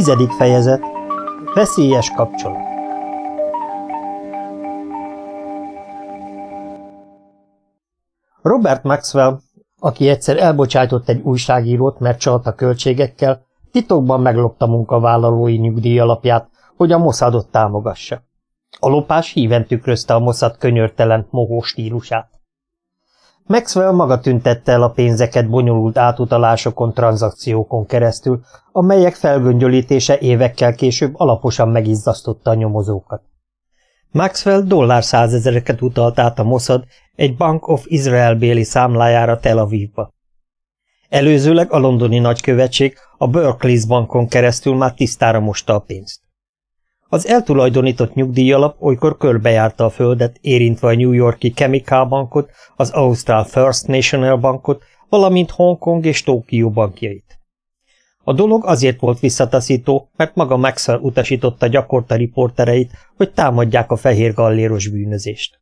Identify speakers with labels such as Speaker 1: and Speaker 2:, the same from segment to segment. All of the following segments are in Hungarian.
Speaker 1: Tizedik fejezet. Veszélyes kapcsolat. Robert Maxwell, aki egyszer elbocsájtott egy újságírót, mert csalt a költségekkel, titokban meglopta munkavállalói nyugdíjalapját, hogy a Mossadot támogassa. A lopás híven tükrözte a Mossad könyörtelen, mohó stílusát. Maxwell maga tüntette el a pénzeket bonyolult átutalásokon, tranzakciókon keresztül, amelyek felgöngyölítése évekkel később alaposan megizzasztotta a nyomozókat. Maxwell dollár százezereket utalt át a Mossad egy Bank of Israel béli számlájára Tel Avivba. Előzőleg a londoni nagykövetség a Berkeley's bankon keresztül már tisztára mosta a pénzt. Az eltulajdonított nyugdíjalap olykor körbejárta a földet, érintve a New Yorki Chemical Bankot, az Austral First National Bankot, valamint Hongkong és Tokió bankjait. A dolog azért volt visszataszító, mert maga Maxwell utasította gyakorta riportereit, hogy támadják a fehér galléros bűnözést.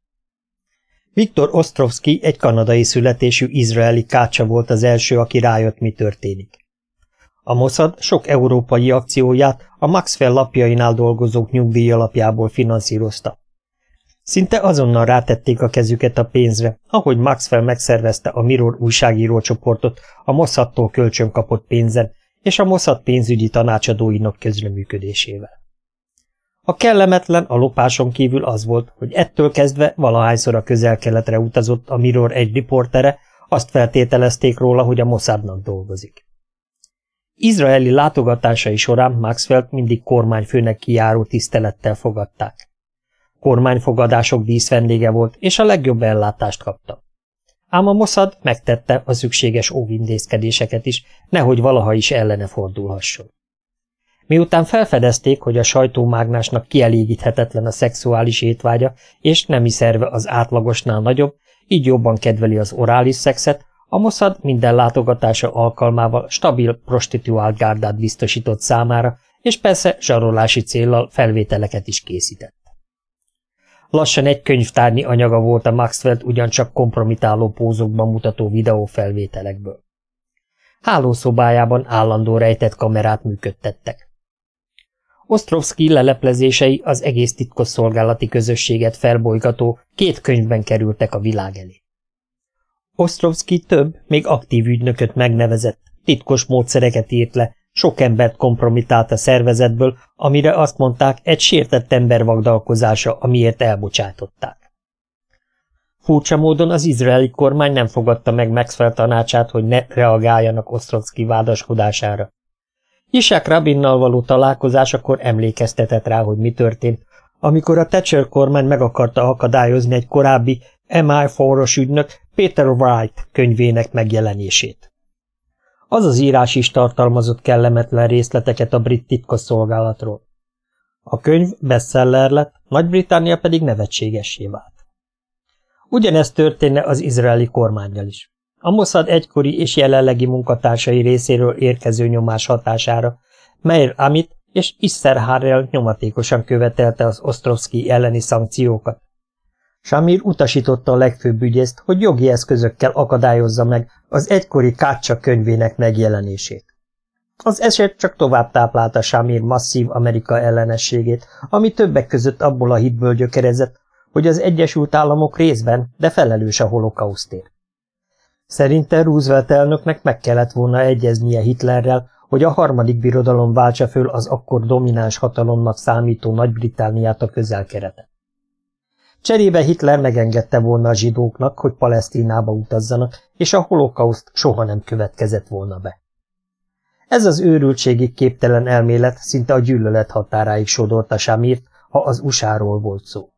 Speaker 1: Viktor Ostrovsky egy kanadai születésű izraeli kácsa volt az első, aki rájött, mi történik. A Mossad sok európai akcióját a Maxwell lapjainál dolgozók nyugdíjalapjából finanszírozta. Szinte azonnal rátették a kezüket a pénzre, ahogy Maxwell megszervezte a Mirror újságíró csoportot a Mossadtól kölcsön kapott pénzen és a Mossad pénzügyi tanácsadóinak közreműködésével. A kellemetlen a lopáson kívül az volt, hogy ettől kezdve valahányszor a közel-keletre utazott a Mirror egy riportere, azt feltételezték róla, hogy a Mossadnak dolgozik. Izraeli látogatásai során Maxwell mindig kormányfőnek kijáró tisztelettel fogadták. Kormányfogadások díszvendége volt, és a legjobb ellátást kapta. Ám a Mossad megtette a szükséges óvintézkedéseket is, nehogy valaha is ellene fordulhasson. Miután felfedezték, hogy a sajtómágnásnak kielégíthetetlen a szexuális étvágya, és nemi szerve az átlagosnál nagyobb, így jobban kedveli az orális szexet, a Mossad minden látogatása alkalmával stabil prostituált gárdát biztosított számára, és persze zsarolási céllal felvételeket is készített. Lassan egy könyvtárnyi anyaga volt a Maxwell ugyancsak kompromitáló pózokban mutató videófelvételekből. Hálószobájában állandó rejtett kamerát működtettek. Ostrovsky leleplezései az egész titkosszolgálati közösséget felbolygató két könyvben kerültek a világ elé. Ostrovsky több, még aktív ügynököt megnevezett, titkos módszereket írt le, sok embert kompromitált a szervezetből, amire azt mondták, egy sértett ember vagdalkozása, amiért elbocsátották. Furcsa módon az izraeli kormány nem fogadta meg Maxwell tanácsát, hogy ne reagáljanak Ostrovsky vádaskodására. Isák Rabinnal való találkozásakor emlékeztetett rá, hogy mi történt, amikor a Thatcher kormány meg akarta akadályozni egy korábbi MI4-os ügynök Peter Wright könyvének megjelenését. Az az írás is tartalmazott kellemetlen részleteket a brit titkosszolgálatról. A könyv bestseller lett, Nagy-Britannia pedig nevetségessé vált. Ugyanezt történne az izraeli kormányjal is. A Mossad egykori és jelenlegi munkatársai részéről érkező nyomás hatására Meir Amit és Isser Harrell nyomatékosan követelte az Ostrovsky elleni szankciókat, Samir utasította a legfőbb ügyészt, hogy jogi eszközökkel akadályozza meg az egykori Kácsa könyvének megjelenését. Az eset csak tovább táplálta Samir masszív Amerika ellenességét, ami többek között abból a hitből gyökerezett, hogy az Egyesült Államok részben, de felelős a holokausztért. Szerinte Roosevelt elnöknek meg kellett volna egyeznie Hitlerrel, hogy a harmadik birodalom váltsa föl az akkor domináns hatalomnak számító Nagy-Britániát a közelkeretet. Cserébe Hitler megengedte volna a zsidóknak, hogy Palesztinába utazzanak, és a holokauszt soha nem következett volna be. Ez az őrültségi képtelen elmélet szinte a gyűlölet határáig sodorta Samirt, ha az usáról volt szó.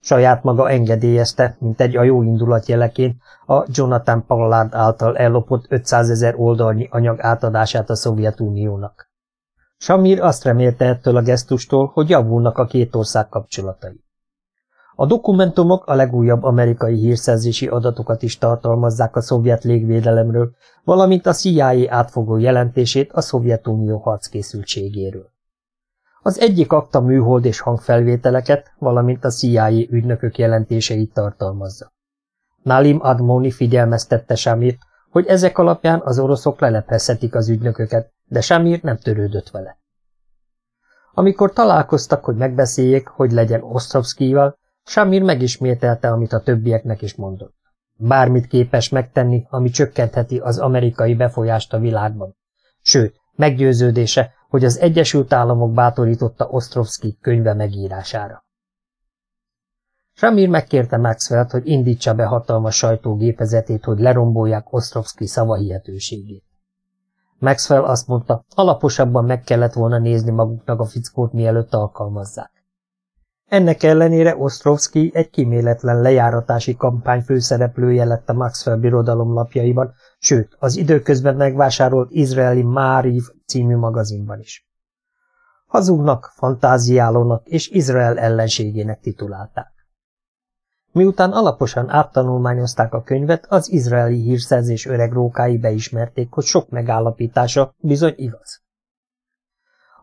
Speaker 1: Saját maga engedélyezte, mint egy a jó indulat jeleként, a Jonathan Pollard által ellopott 500 ezer oldalnyi anyag átadását a Szovjetuniónak. Samir azt remélte ettől a gesztustól, hogy javulnak a két ország kapcsolatai. A dokumentumok a legújabb amerikai hírszerzési adatokat is tartalmazzák a szovjet légvédelemről, valamint a CIA átfogó jelentését a Szovjetunió harckészültségéről. Az egyik akta műhold és hangfelvételeket, valamint a CIA ügynökök jelentéseit tartalmazza. Nalim Admoni figyelmeztette Samirt, hogy ezek alapján az oroszok lelephezhetik az ügynököket, de Samir nem törődött vele. Amikor találkoztak, hogy megbeszéljék, hogy legyen Ostrovszkival, Samir megismételte, amit a többieknek is mondott. Bármit képes megtenni, ami csökkentheti az amerikai befolyást a világban. Sőt, meggyőződése, hogy az Egyesült Államok bátorította Ostrovszki könyve megírására. Samir megkérte Maxwell-t, hogy indítsa be hatalmas sajtógépezetét, hogy lerombolják Ostrovszki szavahihetőségét. Maxwell azt mondta, alaposabban meg kellett volna nézni maguknak a fickót, mielőtt alkalmazzák. Ennek ellenére Ostrovsky egy kiméletlen lejáratási kampány főszereplője lett a Maxwell birodalom lapjaiban, sőt, az időközben megvásárolt izraeli Máriv című magazinban is. Hazugnak, fantáziálónak és Izrael ellenségének titulálták. Miután alaposan áttanulmányozták a könyvet, az izraeli hírszerzés öreg rókái beismerték, hogy sok megállapítása bizony igaz.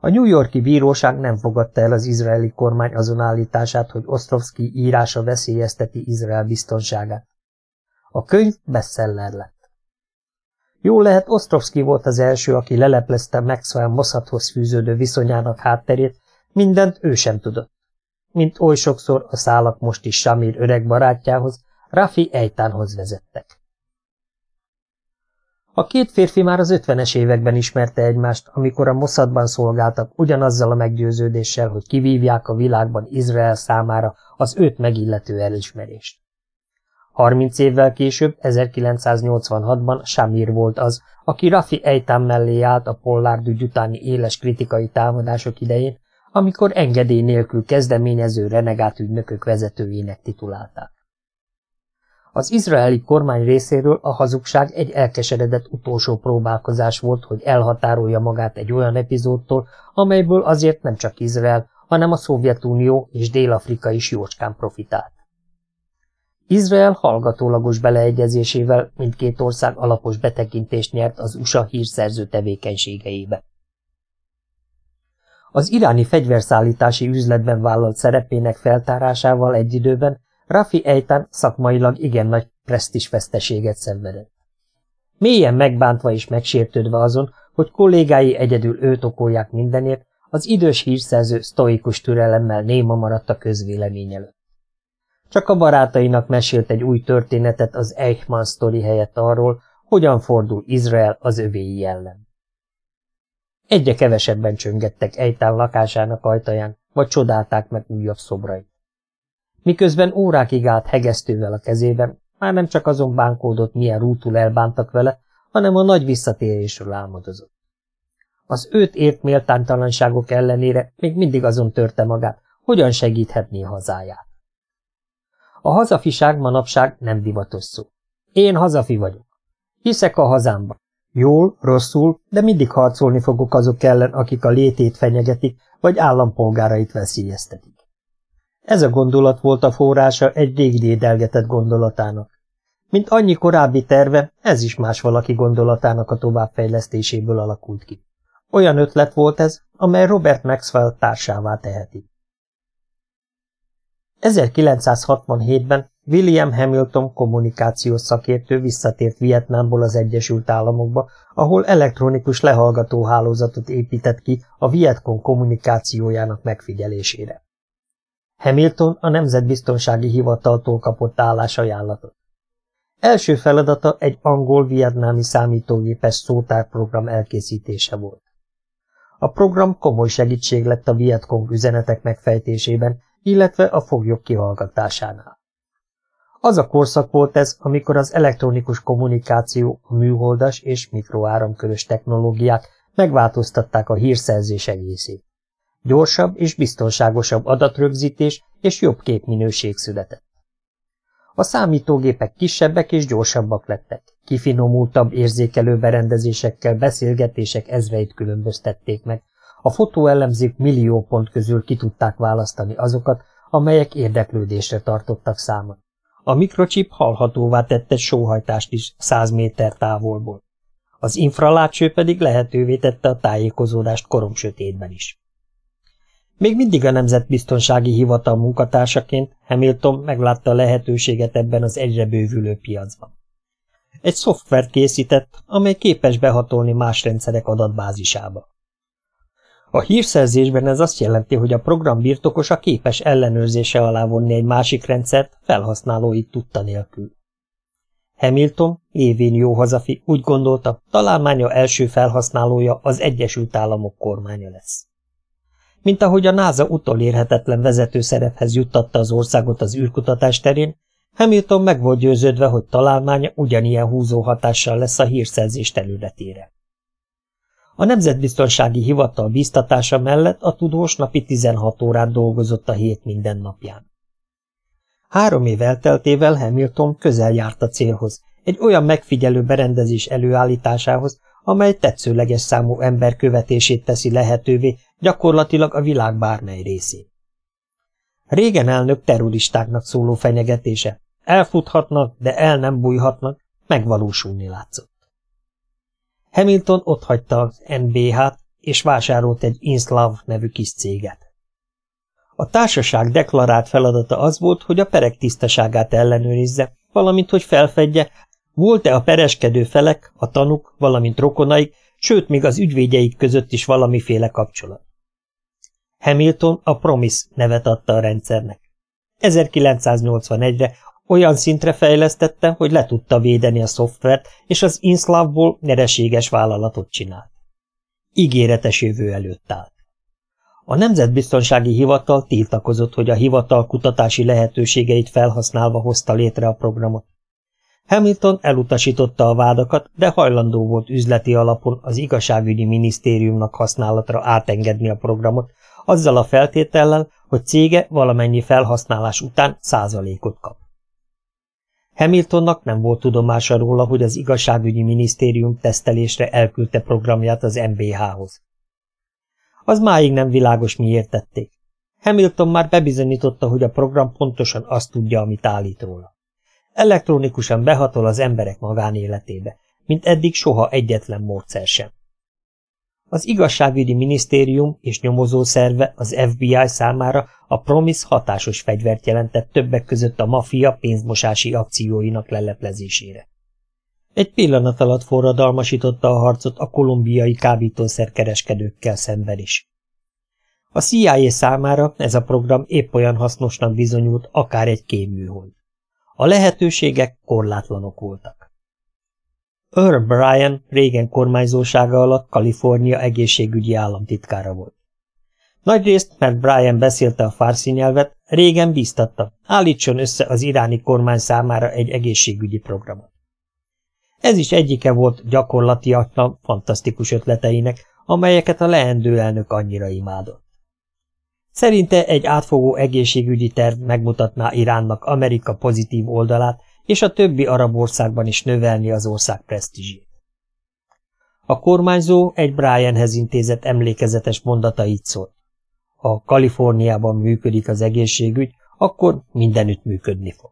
Speaker 1: A New Yorki bíróság nem fogadta el az izraeli kormány azon állítását, hogy Ostrovsky írása veszélyezteti Izrael biztonságát. A könyv bestseller lett. Jó lehet, Ostrovsky volt az első, aki leleplezte Maxwell Mossadhoz fűződő viszonyának hátterét, mindent ő sem tudott. Mint oly sokszor a szálak most is Samir öreg barátjához, Rafi Ejtánhoz vezettek. A két férfi már az ötvenes években ismerte egymást, amikor a Mossadban szolgáltak ugyanazzal a meggyőződéssel, hogy kivívják a világban Izrael számára az őt megillető elismerést. Harminc évvel később, 1986-ban Samir volt az, aki Rafi Ejtán mellé állt a Pollard utáni éles kritikai támadások idején, amikor engedély nélkül kezdeményező renegát ügynökök vezetőjének titulálták. Az izraeli kormány részéről a hazugság egy elkeseredett utolsó próbálkozás volt, hogy elhatárolja magát egy olyan epizódtól, amelyből azért nem csak Izrael, hanem a Szovjetunió és Dél-Afrika is jócskán profitált. Izrael hallgatólagos beleegyezésével mindkét ország alapos betekintést nyert az USA hírszerző tevékenységeibe. Az iráni fegyverszállítási üzletben vállalt szerepének feltárásával egy időben Rafi Ejtán szakmailag igen nagy presztisveszteséget szenvedett. Mélyen megbántva és megsértődve azon, hogy kollégái egyedül őt okolják mindenért, az idős hírszerző sztoikus türelemmel néma maradt a közvélemény előtt. Csak a barátainak mesélt egy új történetet az Eichmann sztori helyett arról, hogyan fordul Izrael az övéi ellen. Egyre kevesebben csöngettek Ejtán lakásának ajtaján, vagy csodálták meg újabb szobrait. Miközben órákig állt hegesztővel a kezében, már nem csak azon bánkódott, milyen rútul elbántak vele, hanem a nagy visszatérésről álmodozott. Az őt ért méltánytalanságok ellenére még mindig azon törte magát, hogyan segíthetné hazáját. A hazafiság manapság nem divatos szó. Én hazafi vagyok. Hiszek a hazámba. Jól, rosszul, de mindig harcolni fogok azok ellen, akik a létét fenyegetik, vagy állampolgárait veszélyeztetik. Ez a gondolat volt a forrása egy rég dédelgetett gondolatának. Mint annyi korábbi terve, ez is más valaki gondolatának a továbbfejlesztéséből alakult ki. Olyan ötlet volt ez, amely Robert Maxwell társává teheti. 1967-ben William Hamilton kommunikációs szakértő visszatért Vietnámból az Egyesült Államokba, ahol elektronikus lehallgató hálózatot épített ki a Vietcong kommunikációjának megfigyelésére. Hamilton a Nemzetbiztonsági Hivataltól kapott állásajánlatot. Első feladata egy angol-vietnámi számítógépes szótárprogram elkészítése volt. A program komoly segítség lett a Vietcong üzenetek megfejtésében, illetve a foglyok kihallgatásánál. Az a korszak volt ez, amikor az elektronikus kommunikáció, a műholdas és mikroáramkörös technológiák megváltoztatták a hírszerzés egészét. Gyorsabb és biztonságosabb adatrögzítés és jobb képminőség született. A számítógépek kisebbek és gyorsabbak lettek, kifinomultabb érzékelő berendezésekkel beszélgetések ezreit különböztették meg, a fotóelemzők millió pont közül ki tudták választani azokat, amelyek érdeklődésre tartottak számon. A mikrocsip hallhatóvá tette sóhajtást is száz méter távolból. Az infralátső pedig lehetővé tette a tájékozódást koromsötétben is. Még mindig a Nemzetbiztonsági Hivatal munkatársaként Hamilton meglátta a lehetőséget ebben az egyre bővülő piacban. Egy szoftvert készített, amely képes behatolni más rendszerek adatbázisába. A hírszerzésben ez azt jelenti, hogy a program birtokosa képes ellenőrzése alá vonni egy másik rendszert felhasználói tudta nélkül. Hamilton, évén jó hazafi, úgy gondolta, találmánya első felhasználója az Egyesült Államok kormánya lesz. Mint ahogy a NASA utolérhetetlen vezető szerephez juttatta az országot az űrkutatás terén, Hamilton meg volt győződve, hogy találmánya ugyanilyen húzó hatással lesz a hírszerzés területére. A Nemzetbiztonsági Hivatal biztatása mellett a tudós napi 16 órát dolgozott a hét minden napján. Három év elteltével Hamilton közel járt a célhoz, egy olyan megfigyelő berendezés előállításához, amely tetszőleges számú ember követését teszi lehetővé gyakorlatilag a világ bármely részén. Régen elnök terroristáknak szóló fenyegetése. Elfuthatnak, de el nem bújhatnak, megvalósulni látszott. Hamilton otthagyta az NBH-t, és vásárolt egy Inslav nevű kis céget. A társaság deklarált feladata az volt, hogy a perek tisztaságát ellenőrizze, valamint hogy felfedje, volt-e a pereskedő felek, a tanuk, valamint rokonaik, sőt, még az ügyvédjeik között is valamiféle kapcsolat. Hamilton a Promise nevet adta a rendszernek. 1981-re olyan szintre fejlesztette, hogy le tudta védeni a szoftvert, és az Inslavból nyereséges vállalatot csinált. Ígéretes jövő előtt állt. A Nemzetbiztonsági Hivatal tiltakozott, hogy a hivatal kutatási lehetőségeit felhasználva hozta létre a programot. Hamilton elutasította a vádakat, de hajlandó volt üzleti alapon az igazságügyi minisztériumnak használatra átengedni a programot, azzal a feltétellel, hogy cége valamennyi felhasználás után százalékot kap. Hamiltonnak nem volt tudomása róla, hogy az igazságügyi minisztérium tesztelésre elküldte programját az MBH-hoz. Az máig nem világos, miért tették. Hamilton már bebizonyította, hogy a program pontosan azt tudja, amit állít róla. Elektronikusan behatol az emberek magánéletébe, mint eddig soha egyetlen módszer sem. Az igazságügyi minisztérium és nyomozó szerve az FBI számára a Promise hatásos fegyvert jelentett többek között a maffia pénzmosási akcióinak leleplezésére. Egy pillanat alatt forradalmasította a harcot a kolumbiai kábítószerkereskedőkkel szemben is. A CIA számára ez a program épp olyan hasznosnak bizonyult, akár egy kéműhold. A lehetőségek korlátlanok voltak. Earl Bryan régen kormányzósága alatt Kalifornia egészségügyi államtitkára volt. Nagyrészt, mert Brian beszélte a farsi nyelvet, régen bíztatta, állítson össze az iráni kormány számára egy egészségügyi programot. Ez is egyike volt gyakorlatiatlan, fantasztikus ötleteinek, amelyeket a leendő elnök annyira imádott. Szerinte egy átfogó egészségügyi terv megmutatná Iránnak Amerika pozitív oldalát, és a többi arab országban is növelni az ország presztízsét. A kormányzó egy Brianhez intézett emlékezetes mondata így szólt. Ha Kaliforniában működik az egészségügy, akkor mindenütt működni fog.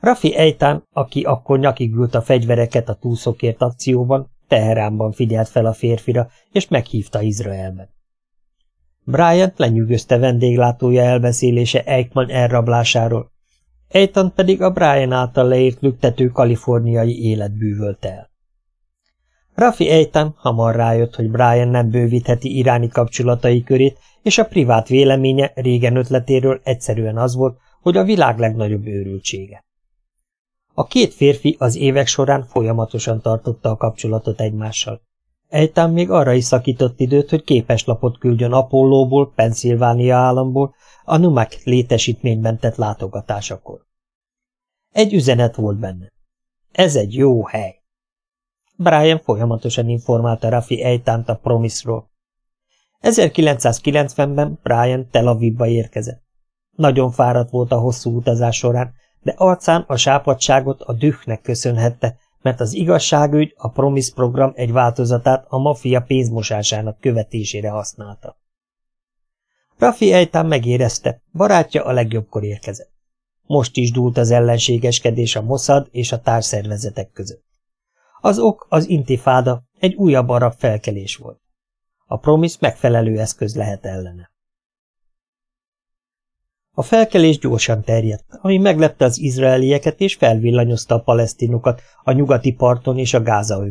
Speaker 1: Rafi Ejtán, aki akkor nyakig ült a fegyvereket a túlszokért akcióban, Teheránban figyelt fel a férfira, és meghívta Izraelben. Bryant lenyűgözte vendéglátója elbeszélése Eichmann elrablásáról, Eitan pedig a Brian által leírt lüktető kaliforniai élet bűvölte el. Rafi Eitan hamar rájött, hogy Brian nem bővítheti iráni kapcsolatai körét, és a privát véleménye régen ötletéről egyszerűen az volt, hogy a világ legnagyobb őrültsége. A két férfi az évek során folyamatosan tartotta a kapcsolatot egymással. Ejtán még arra is szakított időt, hogy képeslapot küldjön Apollóból, Pennsylvania államból, a Numak létesítményben tett látogatásakor. Egy üzenet volt benne. Ez egy jó hely. Brian folyamatosan informálta Rafi Ejtánt a Promisról. 1990-ben Brian Tel Avivba érkezett. Nagyon fáradt volt a hosszú utazás során, de arcán a sápadságot a dühnek köszönhette, mert az igazságügy a Promise program egy változatát a maffia pénzmosásának követésére használta. Rafi Ejtán megérezte, barátja a legjobbkor érkezett. Most is dúlt az ellenségeskedés a Mossad és a társzervezetek között. Az ok az intifáda, egy újabb arab felkelés volt. A Promise megfelelő eszköz lehet ellene. A felkelés gyorsan terjedt, ami meglepte az izraelieket és felvillanyozta a palesztinokat a nyugati parton és a Gáza.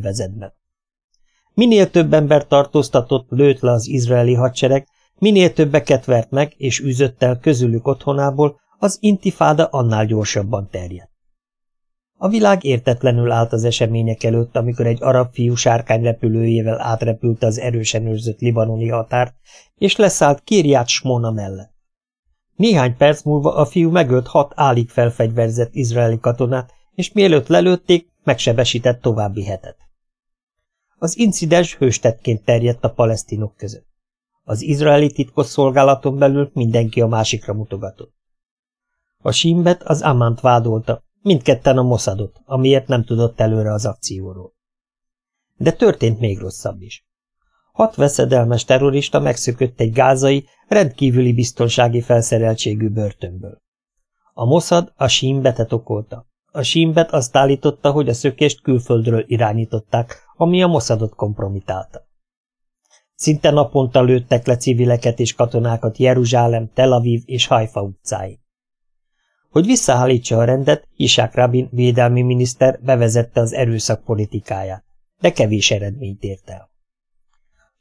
Speaker 1: Minél több ember tartóztatott, lőtt le az izraeli hadsereg, minél többeket vert meg és üzött el közülük otthonából, az intifáda annál gyorsabban terjedt. A világ értetlenül állt az események előtt, amikor egy arab fiú sárkányrepülőjével átrepülte az erősen őrzött libanoni határt, és leszállt Kirját Smona mellett. Néhány perc múlva a fiú megölt hat álig felfegyverzett izraeli katonát, és mielőtt lelőtték, megsebesített további hetet. Az incidens hőstetként terjedt a palesztinok között. Az izraeli titkosszolgálaton belül mindenki a másikra mutogatott. A Simbet az Amant vádolta, mindketten a Mossadot, amiért nem tudott előre az akcióról. De történt még rosszabb is. Hat veszedelmes terrorista megszökött egy gázai, rendkívüli biztonsági felszereltségű börtönből. A Mossad a Simbetet okolta. A Simbet azt állította, hogy a szökést külföldről irányították, ami a Mossadot kompromitálta. Szinte naponta lőttek le civileket és katonákat Jeruzsálem, Tel Aviv és Haifa utcáin. Hogy visszaállítsa a rendet, Isák Rabin védelmi miniszter bevezette az erőszak politikáját, de kevés eredményt ért el.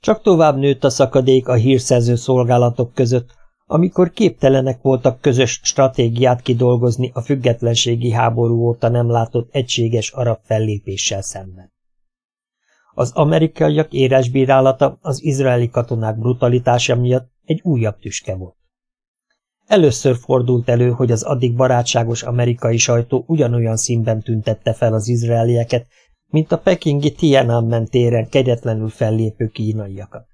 Speaker 1: Csak tovább nőtt a szakadék a hírszerző szolgálatok között, amikor képtelenek voltak közös stratégiát kidolgozni a függetlenségi háború óta nem látott egységes arab fellépéssel szemben. Az amerikaiak éres bírálata az izraeli katonák brutalitása miatt egy újabb tüske volt. Először fordult elő, hogy az addig barátságos amerikai sajtó ugyanolyan színben tüntette fel az izraelieket, mint a pekingi Tiananmen téren kegyetlenül fellépő kínaiakat.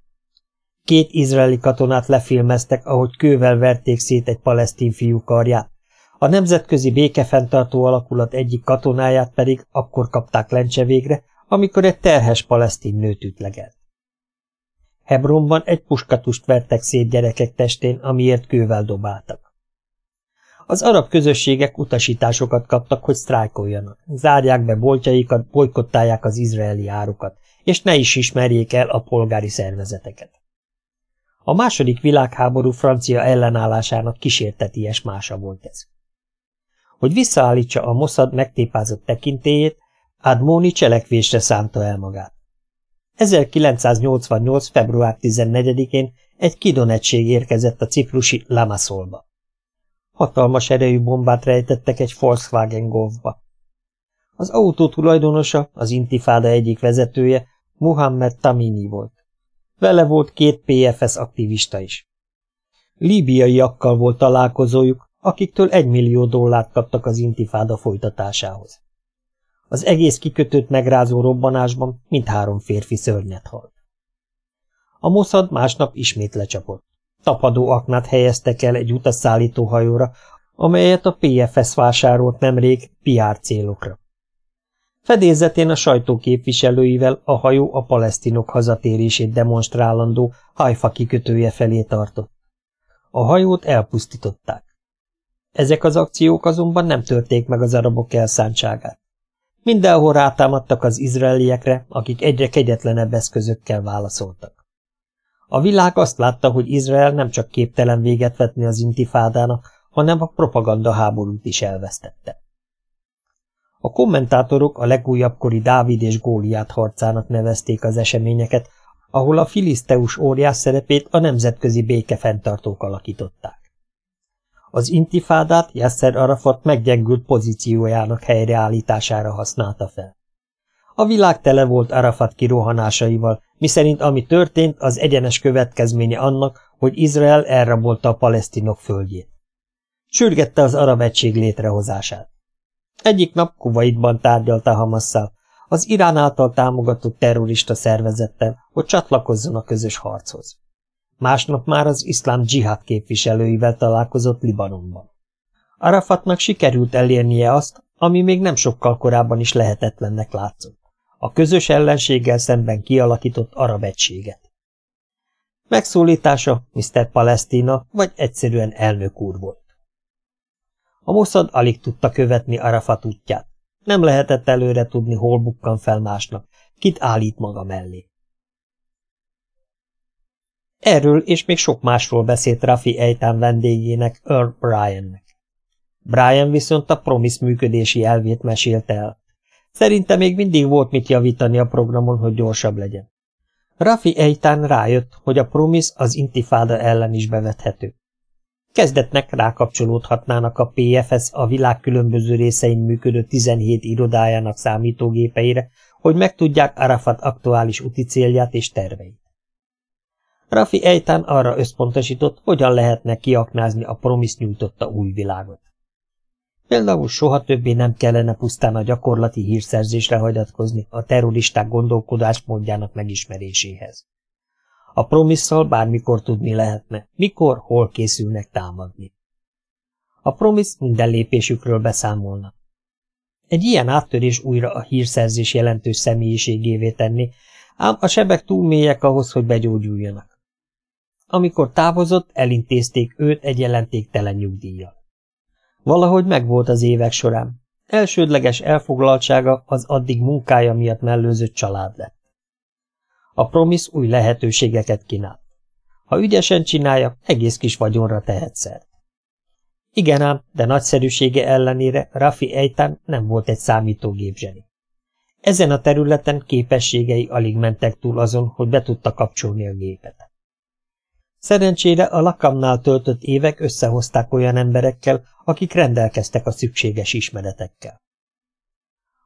Speaker 1: Két izraeli katonát lefilmeztek, ahogy kővel verték szét egy palesztin fiú karját, a nemzetközi békefenntartó alakulat egyik katonáját pedig akkor kapták lencse végre, amikor egy terhes palesztin nőt ütlegelt. Hebronban egy puskatust vertek szét gyerekek testén, amiért kővel dobáltak. Az arab közösségek utasításokat kaptak, hogy sztrájkoljanak, zárják be boltjaikat, bolykottálják az izraeli árukat, és ne is ismerjék el a polgári szervezeteket. A második világháború francia ellenállásának kísérteties mása volt ez. Hogy visszaállítsa a Mossad megtépázott tekintélyét, Admoni cselekvésre szánta el magát. 1988. február 14-én egy kidonegység érkezett a ciprusi Lamaszolba. Hatalmas erejű bombát rejtettek egy Volkswagen Golfba. Az autó tulajdonosa, az intifáda egyik vezetője, Muhammed Tamini volt. Vele volt két PFS aktivista is. Líbiaiakkal volt találkozójuk, akiktől egy millió dollárt kaptak az intifáda folytatásához. Az egész kikötőt megrázó robbanásban mindhárom férfi szörnyet halt. A Mossad másnap ismét lecsapott. Tapadó aknát helyeztek el egy utasszállító hajóra, amelyet a PFS vásárolt nemrég PR célokra. Fedélzetén a sajtó képviselőivel a hajó a palesztinok hazatérését demonstrálandó Haifa kikötője felé tartott. A hajót elpusztították. Ezek az akciók azonban nem törték meg az arabok elszántságát. Mindenhol rátámadtak az izraeliekre, akik egyre kegyetlenebb eszközökkel válaszoltak. A világ azt látta, hogy Izrael nem csak képtelen véget vetni az intifádának, hanem a propaganda háborút is elvesztette. A kommentátorok a legújabb kori Dávid és Góliát harcának nevezték az eseményeket, ahol a filiszteus óriás szerepét a nemzetközi békefenntartók alakították. Az intifádát Yasser Arafat meggyengült pozíciójának helyreállítására használta fel. A világ tele volt Arafat kirohanásaival, miszerint ami történt, az egyenes következménye annak, hogy Izrael elrabolta a palesztinok földjét. Sürgette az arab egység létrehozását. Egyik nap Kuwaitban tárgyalta Hamasszal, az Irán által támogatott terrorista szervezettel, hogy csatlakozzon a közös harchoz. Másnap már az iszlám dzsihad képviselőivel találkozott Libanonban. Arafatnak sikerült elérnie azt, ami még nem sokkal korábban is lehetetlennek látszott. A közös ellenséggel szemben kialakított arab egységet. Megszólítása Mr. Palestina vagy egyszerűen elnök úr volt. A Mossad alig tudta követni Arafat útját. Nem lehetett előre tudni, hol bukkan fel másnak, kit állít maga mellé. Erről és még sok másról beszélt Rafi Ejtán vendégének, Earl Bryannek. Brian viszont a Promise működési elvét mesélte el. Szerinte még mindig volt mit javítani a programon, hogy gyorsabb legyen. Rafi Eitan rájött, hogy a Promis az intifáda ellen is bevethető. Kezdetnek rákapcsolódhatnának a PFS a világ különböző részein működő 17 irodájának számítógépeire, hogy megtudják Arafat aktuális úti célját és terveit. Rafi Eitan arra összpontosított, hogyan lehetne kiaknázni a Promis nyújtotta új világot. Például soha többé nem kellene pusztán a gyakorlati hírszerzésre hagyatkozni a terroristák gondolkodásmódjának megismeréséhez. A promisszal bármikor tudni lehetne, mikor, hol készülnek támadni. A promisz minden lépésükről beszámolna. Egy ilyen áttörés újra a hírszerzés jelentős személyiségévé tenni, ám a sebek túl mélyek ahhoz, hogy begyógyuljanak. Amikor távozott, elintézték őt egy jelentéktelen nyugdíjjal. Valahogy megvolt az évek során. Elsődleges elfoglaltsága az addig munkája miatt mellőzött család lett. A promisz új lehetőségeket kínált. Ha ügyesen csinálja, egész kis vagyonra tehet szert. Igen ám, de nagyszerűsége ellenére Rafi Eitan nem volt egy számítógép zseni. Ezen a területen képességei alig mentek túl azon, hogy be tudta kapcsolni a gépet. Szerencsére a lakamnál töltött évek összehozták olyan emberekkel, akik rendelkeztek a szükséges ismeretekkel.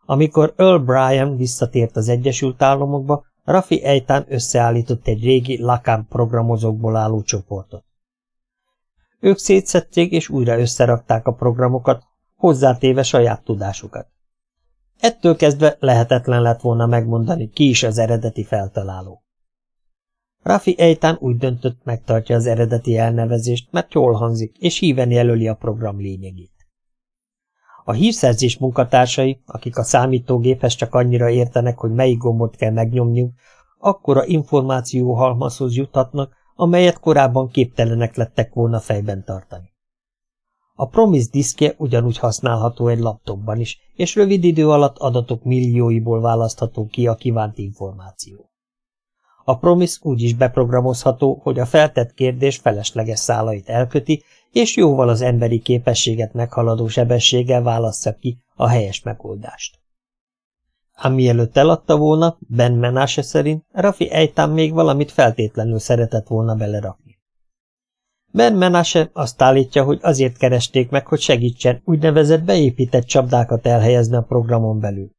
Speaker 1: Amikor Earl Bryan visszatért az Egyesült Államokba, Rafi Eitan összeállított egy régi Lakam programozókból álló csoportot. Ők szétszették és újra összerakták a programokat, hozzátéve saját tudásukat. Ettől kezdve lehetetlen lett volna megmondani, ki is az eredeti feltaláló. Rafi Eitan úgy döntött, megtartja az eredeti elnevezést, mert jól hangzik, és híven jelöli a program lényegét. A hírszerzés munkatársai, akik a számítógéphez csak annyira értenek, hogy melyik gombot kell megnyomniuk, akkora információhalmazhoz juthatnak, amelyet korábban képtelenek lettek volna fejben tartani. A Promise diszkje ugyanúgy használható egy laptopban is, és rövid idő alatt adatok millióiból választható ki a kívánt információ. A Promise úgy is beprogramozható, hogy a feltett kérdés felesleges szálait elköti, és jóval az emberi képességet meghaladó sebességgel válassza ki a helyes megoldást. Ám mielőtt eladta volna, Ben Menase szerint Rafi Ejtán még valamit feltétlenül szeretett volna belerakni. Ben Menase azt állítja, hogy azért keresték meg, hogy segítsen úgynevezett beépített csapdákat elhelyezni a programon belül.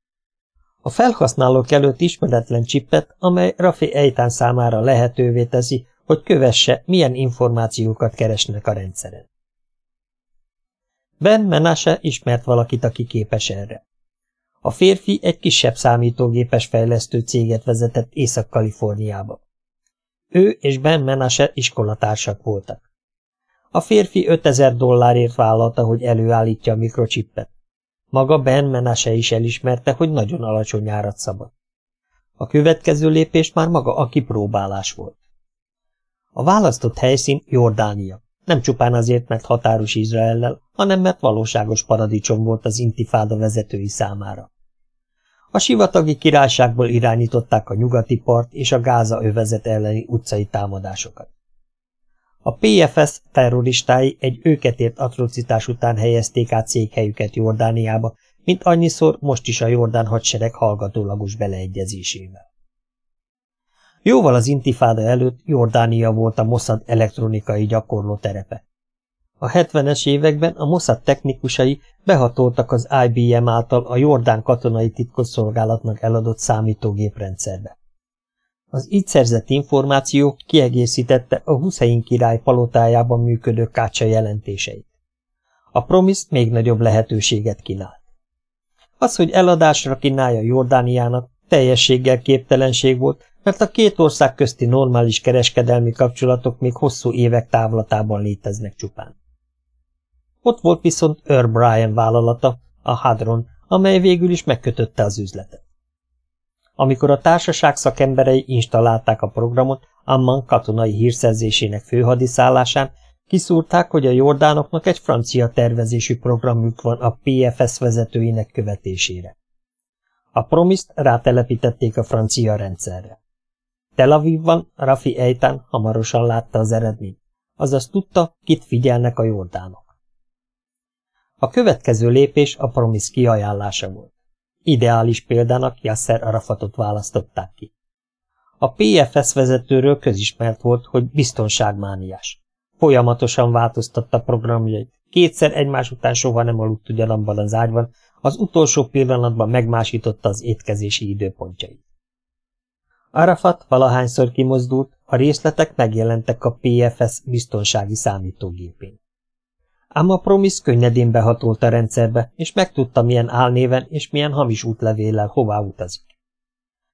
Speaker 1: A felhasználók előtt ismeretlen csippet, amely Rafi Ejtán számára lehetővé teszi, hogy kövesse, milyen információkat keresnek a rendszeren. Ben Menase ismert valakit, aki képes erre. A férfi egy kisebb számítógépes fejlesztő céget vezetett Észak-Kaliforniába. Ő és Ben Menase iskolatársak voltak. A férfi 5000 dollárért vállalta, hogy előállítja a mikrochippet. Maga Ben Menase is elismerte, hogy nagyon alacsony árat szabad. A következő lépés már maga a kipróbálás volt. A választott helyszín Jordánia. Nem csupán azért, mert határos Izraellel, hanem mert valóságos paradicsom volt az intifáda vezetői számára. A sivatagi királyságból irányították a nyugati part és a Gáza övezet elleni utcai támadásokat. A PFS terroristái egy őket ért atrocitás után helyezték át székhelyüket Jordániába, mint annyiszor most is a Jordán hadsereg hallgatólagos beleegyezésével. Jóval az intifáda előtt Jordánia volt a Mossad elektronikai gyakorló terepe. A 70-es években a Mossad technikusai behatoltak az IBM által a Jordán katonai titkosszolgálatnak eladott számítógéprendszerbe. Az így szerzett információ kiegészítette a Hussein király palotájában működő kácsa jelentéseit. A Promis még nagyobb lehetőséget kínált. Az, hogy eladásra kínálja Jordániának, teljességgel képtelenség volt, mert a két ország közti normális kereskedelmi kapcsolatok még hosszú évek távlatában léteznek csupán. Ott volt viszont Earl Bryan vállalata, a Hadron, amely végül is megkötötte az üzletet. Amikor a társaság szakemberei installálták a programot Amman katonai hírszerzésének főhadiszállásán, kiszúrták, hogy a jordánoknak egy francia tervezésű programjuk van a PFS vezetőinek követésére. A promiszt rátelepítették a francia rendszerre. Tel Avivban Rafi Eitan hamarosan látta az eredményt, azaz tudta, kit figyelnek a jordánok. A következő lépés a promisz kiajánlása volt. Ideális példának Yasser Arafatot választották ki. A PFS vezetőről közismert volt, hogy biztonságmániás. Folyamatosan változtatta programjait. Kétszer egymás után soha nem aludt ugyanabban az ágyban, az utolsó pillanatban megmásította az étkezési időpontjait. Arafat valahányszor kimozdult, a részletek megjelentek a PFS biztonsági számítógépén. Ám a Promis könnyedén behatolt a rendszerbe, és megtudta, milyen álnéven és milyen hamis útlevéllel hová utazik.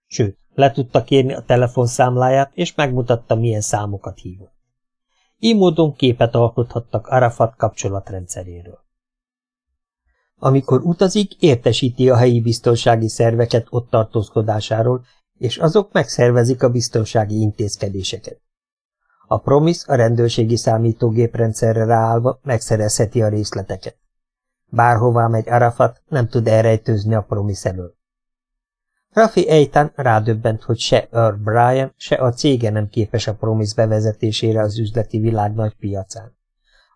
Speaker 1: Sőt, le tudta kérni a telefonszámláját, és megmutatta, milyen számokat hívott. Így módon képet alkothattak Arafat kapcsolatrendszeréről. Amikor utazik, értesíti a helyi biztonsági szerveket ott tartózkodásáról, és azok megszervezik a biztonsági intézkedéseket. A Promis a rendőrségi számítógéprendszerre ráállva megszerezheti a részleteket. Bárhová megy Arafat, nem tud elrejtőzni a Promis elől. Rafi Eitan rádöbbent, hogy se Earl Bryan, se a cége nem képes a Promis bevezetésére az üzleti világ nagy piacán.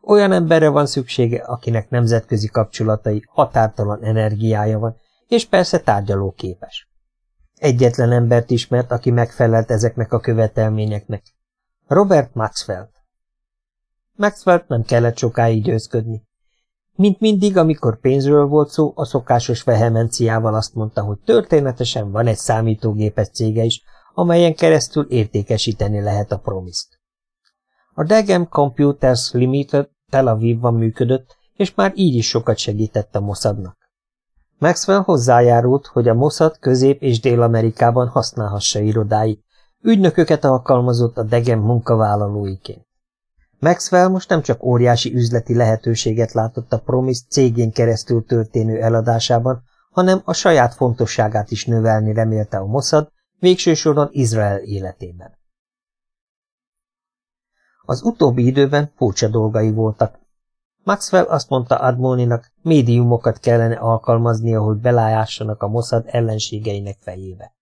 Speaker 1: Olyan emberre van szüksége, akinek nemzetközi kapcsolatai, határtalan energiája van, és persze tárgyaló képes. Egyetlen embert ismert, aki megfelelt ezeknek a követelményeknek. Robert Maxwell. Maxwell nem kellett sokáig győzködni. Mint mindig, amikor pénzről volt szó, a szokásos vehemenciával azt mondta, hogy történetesen van egy számítógépes cége is, amelyen keresztül értékesíteni lehet a promiszt. A Degem Computers Limited Tel Avivban működött, és már így is sokat segített a Mossadnak. Maxwell hozzájárult, hogy a Mossad Közép- és Dél-Amerikában használhassa irodáit, ügynököket alkalmazott a Degem munkavállalóiként. Maxwell most nem csak óriási üzleti lehetőséget látott a Promis cégén keresztül történő eladásában, hanem a saját fontosságát is növelni remélte a Mossad, végső soron Izrael életében. Az utóbbi időben furcsa dolgai voltak. Maxwell azt mondta Admoninak, médiumokat kellene alkalmaznia, hogy belájássanak a Mossad ellenségeinek fejébe.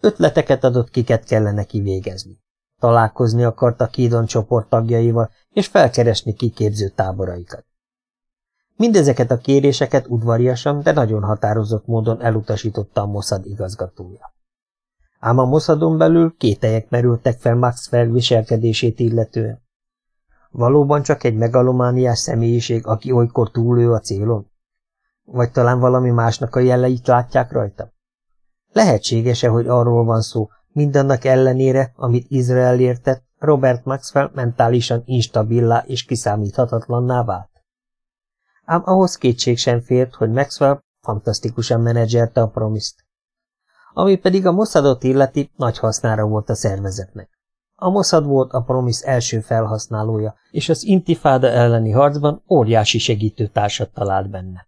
Speaker 1: Ötleteket adott, kiket kellene kivégezni. Találkozni akart a Kidon csoport tagjaival, és felkeresni kiképző táboraikat. Mindezeket a kéréseket udvariasan, de nagyon határozott módon elutasította a Mossad igazgatója. Ám a Mossadon belül kételyek merültek fel Max felviselkedését illetően. Valóban csak egy megalomániás személyiség, aki olykor túlő a célon? Vagy talán valami másnak a jeleit látják rajta? Lehetséges-e, hogy arról van szó, mindannak ellenére, amit Izrael értett, Robert Maxwell mentálisan instabilá és kiszámíthatatlanná vált? Ám ahhoz kétség sem fért, hogy Maxwell fantasztikusan menedzselte a promiszt. Ami pedig a Mossadot illeti, nagy hasznára volt a szervezetnek. A Mossad volt a Promis első felhasználója, és az intifáda elleni harcban óriási segítőtársat talált benne.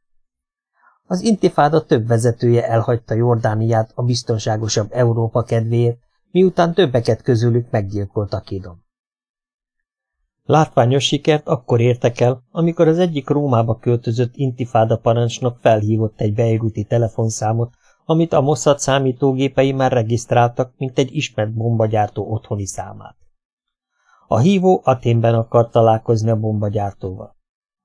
Speaker 1: Az intifáda több vezetője elhagyta Jordániát a biztonságosabb Európa kedvéért, miután többeket közülük meggyilkolta Kidon. Látványos sikert akkor értek el, amikor az egyik Rómába költözött intifáda parancsnok felhívott egy beiruti telefonszámot, amit a Mossad számítógépei már regisztráltak, mint egy ismert bombagyártó otthoni számát. A hívó Aténben akart találkozni a bombagyártóval.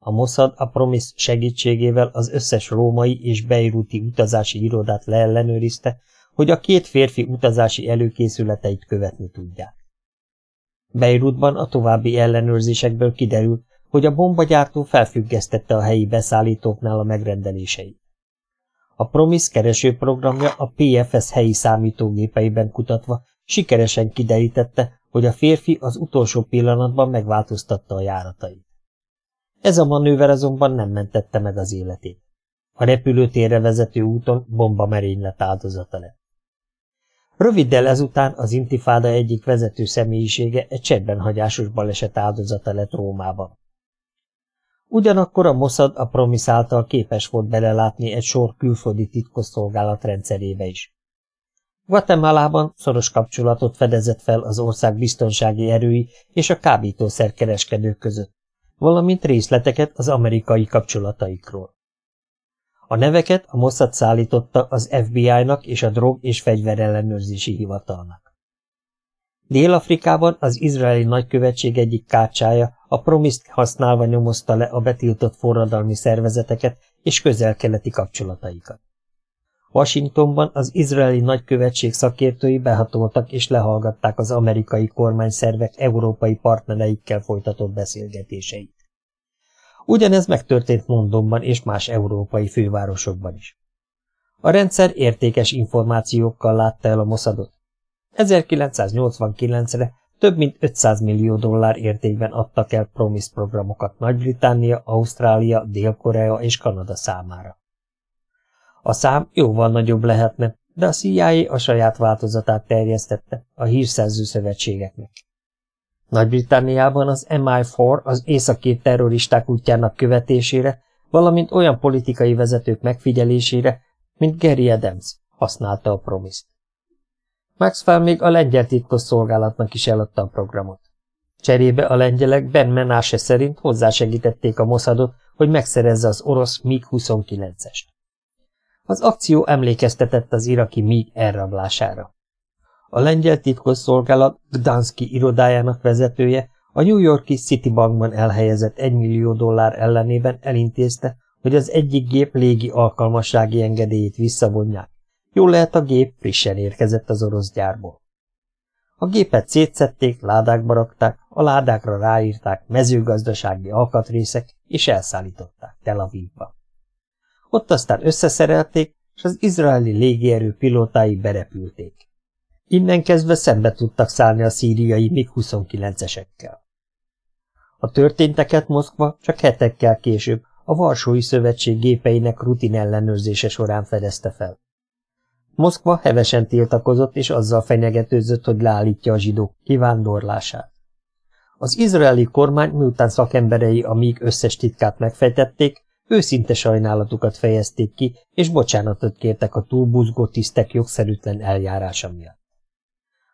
Speaker 1: A Mossad a Promis segítségével az összes római és beiruti utazási irodát leellenőrizte, hogy a két férfi utazási előkészületeit követni tudják. Beirutban a további ellenőrzésekből kiderült, hogy a bombagyártó felfüggesztette a helyi beszállítóknál a megrendeléseit. A Promis keresőprogramja a PFS helyi számítógépeiben kutatva sikeresen kiderítette, hogy a férfi az utolsó pillanatban megváltoztatta a járatait. Ez a manőver azonban nem mentette meg az életét. A repülőtérre vezető úton bomba merénylet áldozata lett. Röviddel ezután az intifáda egyik vezető személyisége egy cserben hagyásos baleset áldozata lett Rómában. Ugyanakkor a Mossad a Promis által képes volt belelátni egy sor külföldi titkosszolgálat rendszerébe is. Guatemalában szoros kapcsolatot fedezett fel az ország biztonsági erői és a kábítószerkereskedők között, valamint részleteket az amerikai kapcsolataikról. A neveket a Mossad szállította az FBI-nak és a Drog- és Fegyverellenőrzési Hivatalnak. Dél-Afrikában az izraeli nagykövetség egyik kácsája a promiszt használva nyomozta le a betiltott forradalmi szervezeteket és közel-keleti kapcsolataikat. Washingtonban az izraeli nagykövetség szakértői behatoltak és lehallgatták az amerikai kormányszervek európai partnereikkel folytatott beszélgetéseit. Ugyanez megtörtént Londonban és más európai fővárosokban is. A rendszer értékes információkkal látta el a Mossadot. 1989-re több mint 500 millió dollár értékben adtak el Promise programokat Nagy-Britannia, Ausztrália, Dél-Korea és Kanada számára. A szám jóval nagyobb lehetne, de a CIA a saját változatát terjesztette a hírszerző szövetségeknek. Nagy-Britanniában az MI4 az északi terroristák útjának követésére, valamint olyan politikai vezetők megfigyelésére, mint Gary Adams használta a promiszt. Maxwell még a lengyel titkos szolgálatnak is eladta a programot. Cserébe a lengyelek Ben Menashe szerint hozzásegítették a Mossadot, hogy megszerezze az orosz MiG-29-est. Az akció emlékeztetett az iraki MiG elrablására. A lengyel titkosszolgálat Gdanski irodájának vezetője a New Yorki Citibankban elhelyezett 1 millió dollár ellenében elintézte, hogy az egyik gép légi alkalmassági engedélyét visszavonják. Jól lehet a gép frissen érkezett az orosz gyárból. A gépet szétszették, ládákba rakták, a ládákra ráírták mezőgazdasági alkatrészek, és elszállították Tel Avivba. Ott aztán összeszerelték, és az izraeli légierő pilótái berepülték. Innen kezdve szembe tudtak szállni a szíriai MiG-29-esekkel. A történteket Moszkva csak hetekkel később a Varsói Szövetség gépeinek rutin ellenőrzése során fedezte fel. Moszkva hevesen tiltakozott, és azzal fenyegetőzött, hogy leállítja a zsidók kivándorlását. Az izraeli kormány, miután szakemberei a míg összes titkát megfejtették, őszinte sajnálatukat fejezték ki, és bocsánatot kértek a túlbuzgó tisztek jogszerűtlen eljárása miatt.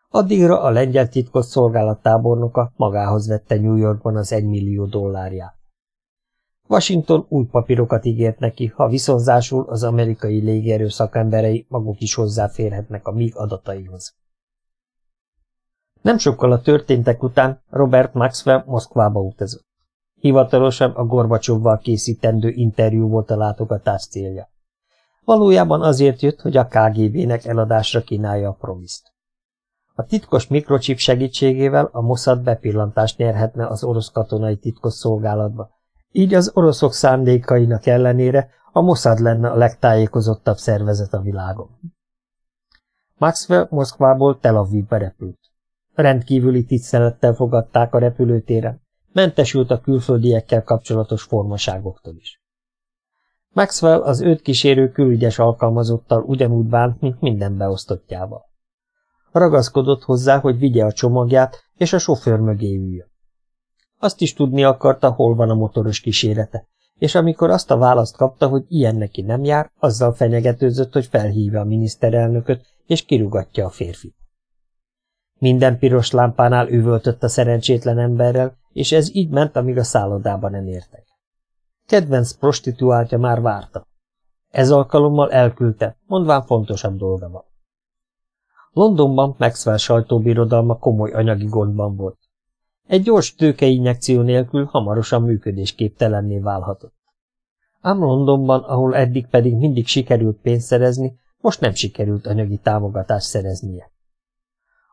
Speaker 1: Addigra a lengyel titkos szolgálattábornoka magához vette New Yorkban az egymillió dollárját. Washington új papírokat ígért neki, ha viszonzásul az amerikai légierő szakemberei maguk is hozzáférhetnek a MIG adataihoz. Nem sokkal a történtek után Robert Maxwell Moszkvába utazott. Hivatalosan a Gorbacsovval készítendő interjú volt a látogatás célja. Valójában azért jött, hogy a KGB-nek eladásra kínálja a promiszt. A titkos mikrocsip segítségével a Mossad bepillantást nyerhetne az orosz katonai titkos szolgálatba, így az oroszok szándékainak ellenére a Mossad lenne a legtájékozottabb szervezet a világon. Maxwell Moszkvából Tel Avivbe repült. Rendkívüli tisztelettel fogadták a repülőtéren, mentesült a külföldiekkel kapcsolatos formaságoktól is. Maxwell az őt kísérő külügyes alkalmazottal ugyanúgy bánt, mint minden beosztottjával. Ragaszkodott hozzá, hogy vigye a csomagját, és a sofőr mögé üljön. Azt is tudni akarta, hol van a motoros kísérete, és amikor azt a választ kapta, hogy ilyen neki nem jár, azzal fenyegetőzött, hogy felhívja a miniszterelnököt, és kirugatja a férfit. Minden piros lámpánál üvöltött a szerencsétlen emberrel, és ez így ment, amíg a szállodába nem értek. Kedvenc prostituáltja már várta. Ez alkalommal elküldte, mondván fontosabb dolga van. Londonban Maxwell sajtóbirodalma komoly anyagi gondban volt. Egy gyors tőkeinjekció nélkül hamarosan működésképtelenné válhatott. Ám Londonban, ahol eddig pedig mindig sikerült pénzt szerezni, most nem sikerült anyagi támogatást szereznie.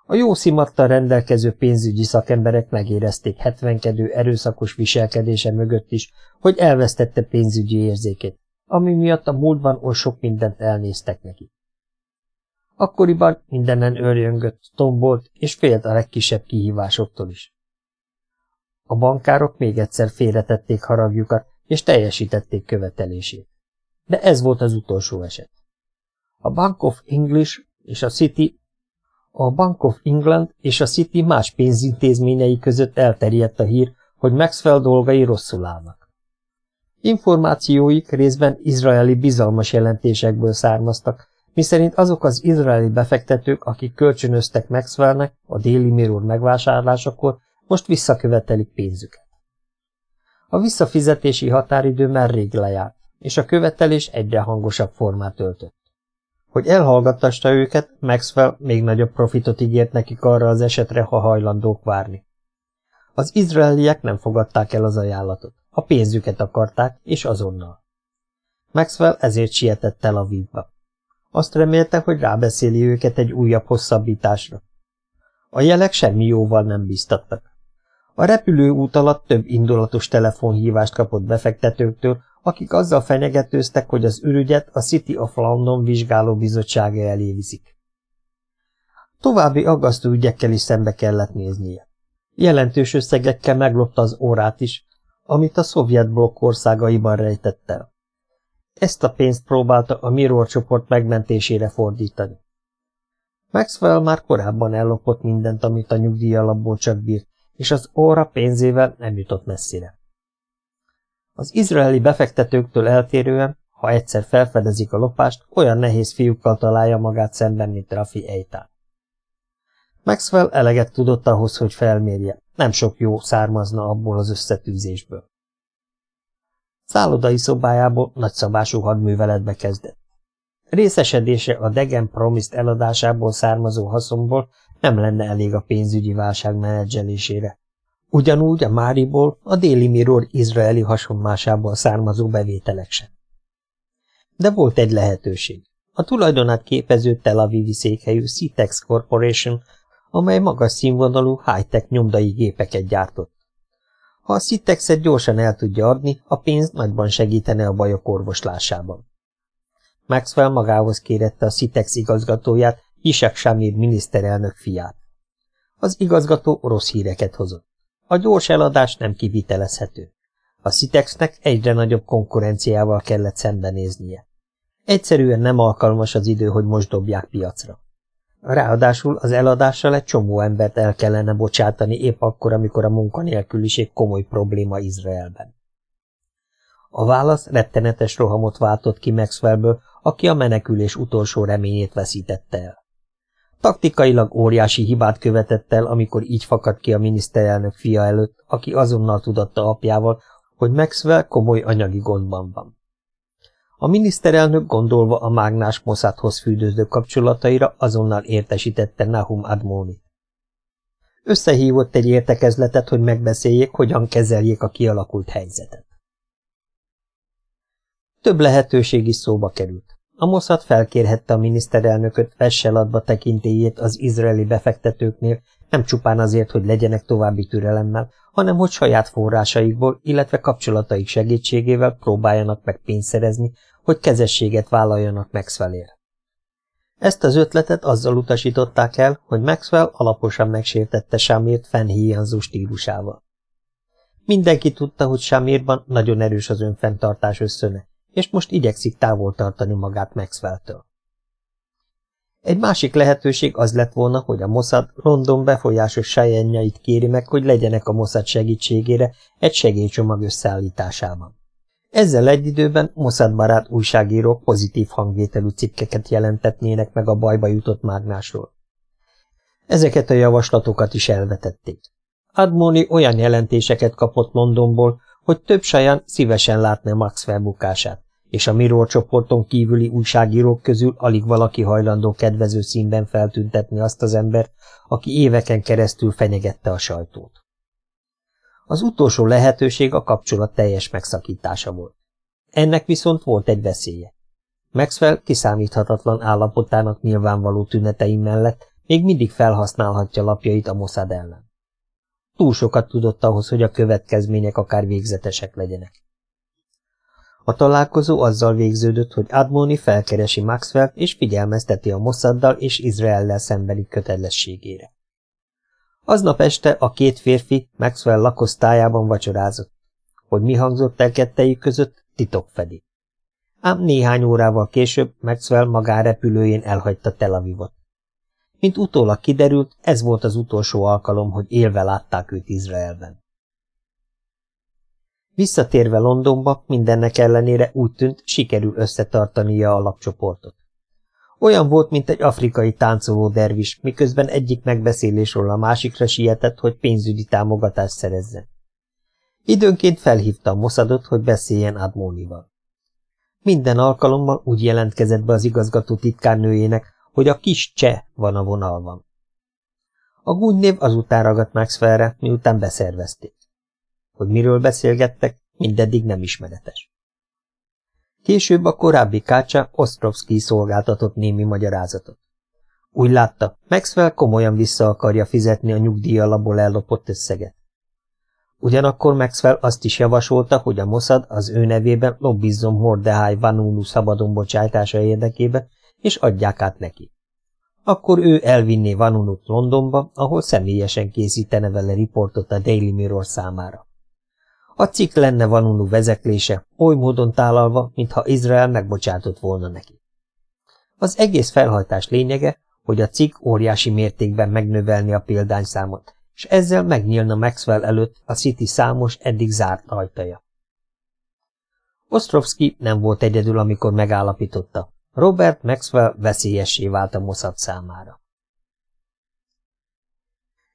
Speaker 1: A jó szimattal rendelkező pénzügyi szakemberek megérezték hetvenkedő erőszakos viselkedése mögött is, hogy elvesztette pénzügyi érzékét, ami miatt a múltban oly sok mindent elnéztek neki. Akkoriban mindenen örjöngött, tombolt, és félt a legkisebb kihívásoktól is. A bankárok még egyszer félretették haragjukat, és teljesítették követelését. De ez volt az utolsó eset. A Bank of English és a City a Bank of England és a City más pénzintézményei között elterjedt a hír, hogy Maxwell dolgai rosszul állnak. Információik részben izraeli bizalmas jelentésekből származtak, miszerint azok az izraeli befektetők, akik kölcsönöztek Maxwellnek a déli Mirror megvásárlásakor, most visszakövetelik pénzüket. A visszafizetési határidő már rég lejárt, és a követelés egyre hangosabb formát öltött. Hogy elhallgattasta őket, Maxwell még nagyobb profitot ígért nekik arra az esetre, ha hajlandók várni. Az izraeliek nem fogadták el az ajánlatot, a pénzüket akarták, és azonnal. Maxwell ezért sietett Tel Avivba. Azt remélte, hogy rábeszéli őket egy újabb hosszabbításra. A jelek semmi jóval nem biztattak. A repülő út alatt több indulatos telefonhívást kapott befektetőktől, akik azzal fenyegetőztek, hogy az ürügyet a City of London vizsgálóbizottsága elé viszik. További aggasztó ügyekkel is szembe kellett néznie. Jelentős összegekkel meglopta az órát is, amit a szovjet blokk országaiban rejtett el. Ezt a pénzt próbálta a Mirror csoport megmentésére fordítani. Maxwell már korábban ellopott mindent, amit a nyugdíjalapból csak bírt, és az óra pénzével nem jutott messzire. Az izraeli befektetőktől eltérően, ha egyszer felfedezik a lopást, olyan nehéz fiúkkal találja magát szemben, mint Rafi Ejtán. Maxwell eleget tudott ahhoz, hogy felmérje, nem sok jó származna abból az összetűzésből. Szállodai szobájából nagyszabású hadműveletbe kezdett. Részesedése a Degen Promised eladásából származó haszonból nem lenne elég a pénzügyi válság menedzselésére. Ugyanúgy a Máriból, a déli Mirror izraeli hasonmásából származó bevételek sem. De volt egy lehetőség. A tulajdonát képező Tel Avivi székhelyű Citex Corporation, amely magas színvonalú high-tech nyomdai gépeket gyártott. Ha a Citexet gyorsan el tudja adni, a pénz nagyban segítene a bajok orvoslásában. Maxwell magához kérette a Citex igazgatóját, Isaac Samir miniszterelnök fiát. Az igazgató rossz híreket hozott. A gyors eladás nem kivitelezhető. A Citexnek egyre nagyobb konkurenciával kellett szembenéznie. Egyszerűen nem alkalmas az idő, hogy most dobják piacra. Ráadásul az eladással egy csomó embert el kellene bocsátani épp akkor, amikor a munkanélküliség komoly probléma Izraelben. A válasz rettenetes rohamot váltott ki Maxwellből, aki a menekülés utolsó reményét veszítette el. Taktikailag óriási hibát követett el, amikor így fakadt ki a miniszterelnök fia előtt, aki azonnal tudatta apjával, hogy Maxwell komoly anyagi gondban van. A miniszterelnök gondolva a mágnás Mossadhoz fűdőző kapcsolataira azonnal értesítette Nahum Admónit. Összehívott egy értekezletet, hogy megbeszéljék, hogyan kezeljék a kialakult helyzetet. Több lehetőség is szóba került. A Mossad felkérhette a miniszterelnököt, vessel adva tekintélyét az izraeli befektetőknél, nem csupán azért, hogy legyenek további türelemmel, hanem hogy saját forrásaikból, illetve kapcsolataik segítségével próbáljanak meg pénzt szerezni, hogy kezességet vállaljanak Maxwellért. Ezt az ötletet azzal utasították el, hogy Maxwell alaposan megsértette Samírt fennhíjanzó stílusával. Mindenki tudta, hogy Samirban nagyon erős az önfenntartás összöne, és most igyekszik távol tartani magát Maxwell-től. Egy másik lehetőség az lett volna, hogy a Mossad London befolyásos sajennjait kéri meg, hogy legyenek a Mossad segítségére egy segélycsomag összeállításában. Ezzel egy időben Mossad barát újságírók pozitív hangvételű cikkeket jelentetnének meg a bajba jutott mágnásról. Ezeket a javaslatokat is elvetették. Admoni olyan jelentéseket kapott Londonból, hogy több saján szívesen látna Max felbukását és a Mirror csoporton kívüli újságírók közül alig valaki hajlandó kedvező színben feltüntetni azt az embert, aki éveken keresztül fenyegette a sajtót. Az utolsó lehetőség a kapcsolat teljes megszakítása volt. Ennek viszont volt egy veszélye. Maxwell kiszámíthatatlan állapotának nyilvánvaló tüneteim mellett még mindig felhasználhatja lapjait a Mossad ellen. Túl sokat tudott ahhoz, hogy a következmények akár végzetesek legyenek. A találkozó azzal végződött, hogy Admoni felkeresi Maxwell és figyelmezteti a Mossaddal és Izraellel szembeni kötelességére. Aznap este a két férfi Maxwell lakosztályában vacsorázott. Hogy mi hangzott el kettejük között, titok fedi. Ám néhány órával később Maxwell magárepülőjén elhagyta Tel Avivot. Mint utólag kiderült, ez volt az utolsó alkalom, hogy élve látták őt Izraelben. Visszatérve Londonba, mindennek ellenére úgy tűnt, sikerül összetartania a lapcsoportot. Olyan volt, mint egy afrikai táncoló dervis, miközben egyik megbeszélésről a másikra sietett, hogy pénzügyi támogatást szerezzen. Időnként felhívta a moszadot, hogy beszéljen Admónival. Minden alkalommal úgy jelentkezett be az igazgató titkárnőjének, hogy a kis cseh van a vonalban. A gúnynév azután ragadt Maxwellre, miután beszervezték. Hogy miről beszélgettek, mindeddig nem ismeretes. Később a korábbi kácsa Ostrovsky szolgáltatott némi magyarázatot. Úgy látta, Maxwell komolyan vissza akarja fizetni a nyugdíjalapból ellopott összeget. Ugyanakkor Maxwell azt is javasolta, hogy a Mossad az ő nevében lobbizzon Mordehai Vanunu szabadon bocsájtása érdekében, és adják át neki. Akkor ő elvinné Vanunut Londonba, ahol személyesen készítene vele riportot a Daily Mirror számára. A cikk lenne Vanunu vezeklése, oly módon tálalva, mintha Izrael megbocsátott volna neki. Az egész felhajtás lényege, hogy a cikk óriási mértékben megnövelni a példányszámot, és ezzel megnyílna Maxwell előtt a City számos, eddig zárt ajtaja. Ostrovsky nem volt egyedül, amikor megállapította. Robert Maxwell veszélyessé vált a Mossad számára.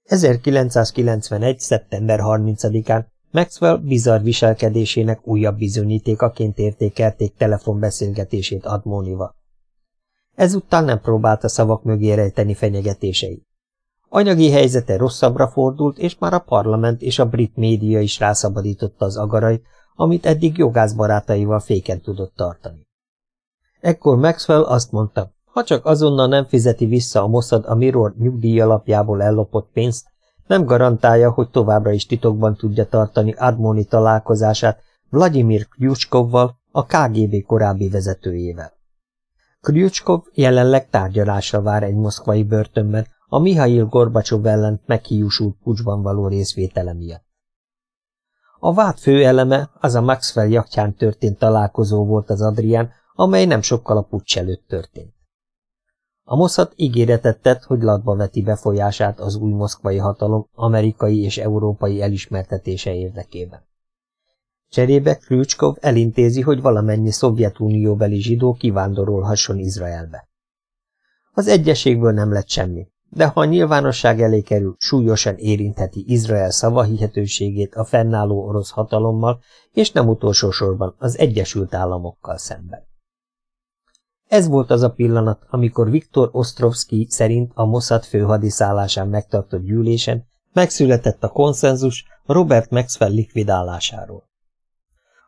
Speaker 1: 1991. szeptember 30-án Maxwell bizarr viselkedésének újabb bizonyítékaként értékelték telefonbeszélgetését Admonival. Ezúttal nem próbálta szavak mögé rejteni fenyegetéseit. Anyagi helyzete rosszabbra fordult, és már a parlament és a brit média is rászabadította az agarait, amit eddig jogászbarátaival féken tudott tartani. Ekkor Maxwell azt mondta, ha csak azonnal nem fizeti vissza a Mossad a Mirror nyugdíjalapjából ellopott pénzt, nem garantálja, hogy továbbra is titokban tudja tartani Admoni találkozását Vladimir Kryucskovval, a KGB korábbi vezetőjével. Kryucskov jelenleg tárgyalásra vár egy moszkvai börtönben, a Mihail Gorbacsov ellen meghiúsult pucsban való részvétele miatt. A vád fő eleme az a Maxwell jachtján történt találkozó volt az Adrián, amely nem sokkal a pucs előtt történt. A Mossad ígéretet tett, hogy latba veti befolyását az új moszkvai hatalom amerikai és európai elismertetése érdekében. Cserébe Krücskov elintézi, hogy valamennyi Szovjetunióbeli zsidó kivándorolhasson Izraelbe. Az egyeségből nem lett semmi, de ha a nyilvánosság elé kerül, súlyosan érintheti Izrael szavahihetőségét a fennálló orosz hatalommal, és nem utolsó sorban az Egyesült Államokkal szemben. Ez volt az a pillanat, amikor Viktor Ostrovsky szerint a Mossad főhadiszállásán megtartott gyűlésen megszületett a konszenzus Robert Maxwell likvidálásáról.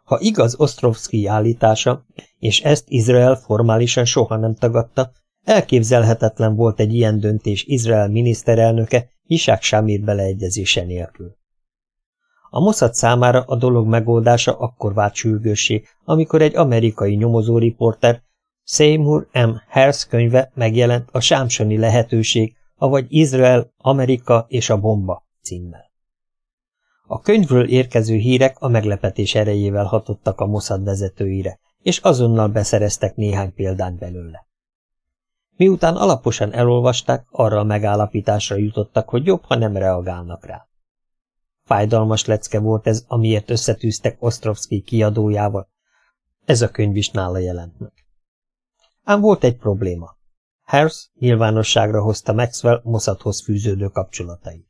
Speaker 1: Ha igaz Ostrovsky állítása, és ezt Izrael formálisan soha nem tagadta, elképzelhetetlen volt egy ilyen döntés Izrael miniszterelnöke Isák Samir beleegyezése nélkül. A Mossad számára a dolog megoldása akkor vált sürgőssé, amikor egy amerikai nyomozóriporter Seymour M. Hersz könyve megjelent a Sámsoni lehetőség, avagy Izrael, Amerika és a bomba címmel. A könyvről érkező hírek a meglepetés erejével hatottak a Mossad vezetőire, és azonnal beszereztek néhány példányt belőle. Miután alaposan elolvasták, arra a megállapításra jutottak, hogy jobb, ha nem reagálnak rá. Fájdalmas lecke volt ez, amiért összetűztek Ostrovsky kiadójával. Ez a könyv is nála jelent meg. Ám volt egy probléma. Harris nyilvánosságra hozta Maxwell Mossadhoz fűződő kapcsolatait.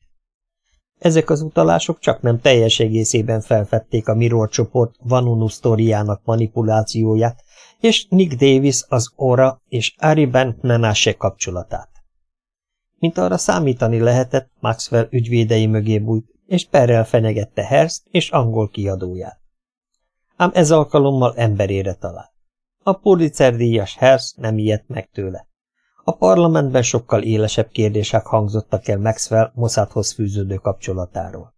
Speaker 1: Ezek az utalások csak nem teljes egészében felfedték a Mirror csoport Vanunu sztoriának manipulációját, és Nick Davis az Ora és Ben Menashe kapcsolatát. Mint arra számítani lehetett, Maxwell ügyvédei mögé bújt, és perrel fenyegette Hearst és angol kiadóját. Ám ez alkalommal emberére talált. A Pulitzer díjas Hearst nem ijedt meg tőle. A parlamentben sokkal élesebb kérdések hangzottak el Maxwell Mossadhoz fűződő kapcsolatáról.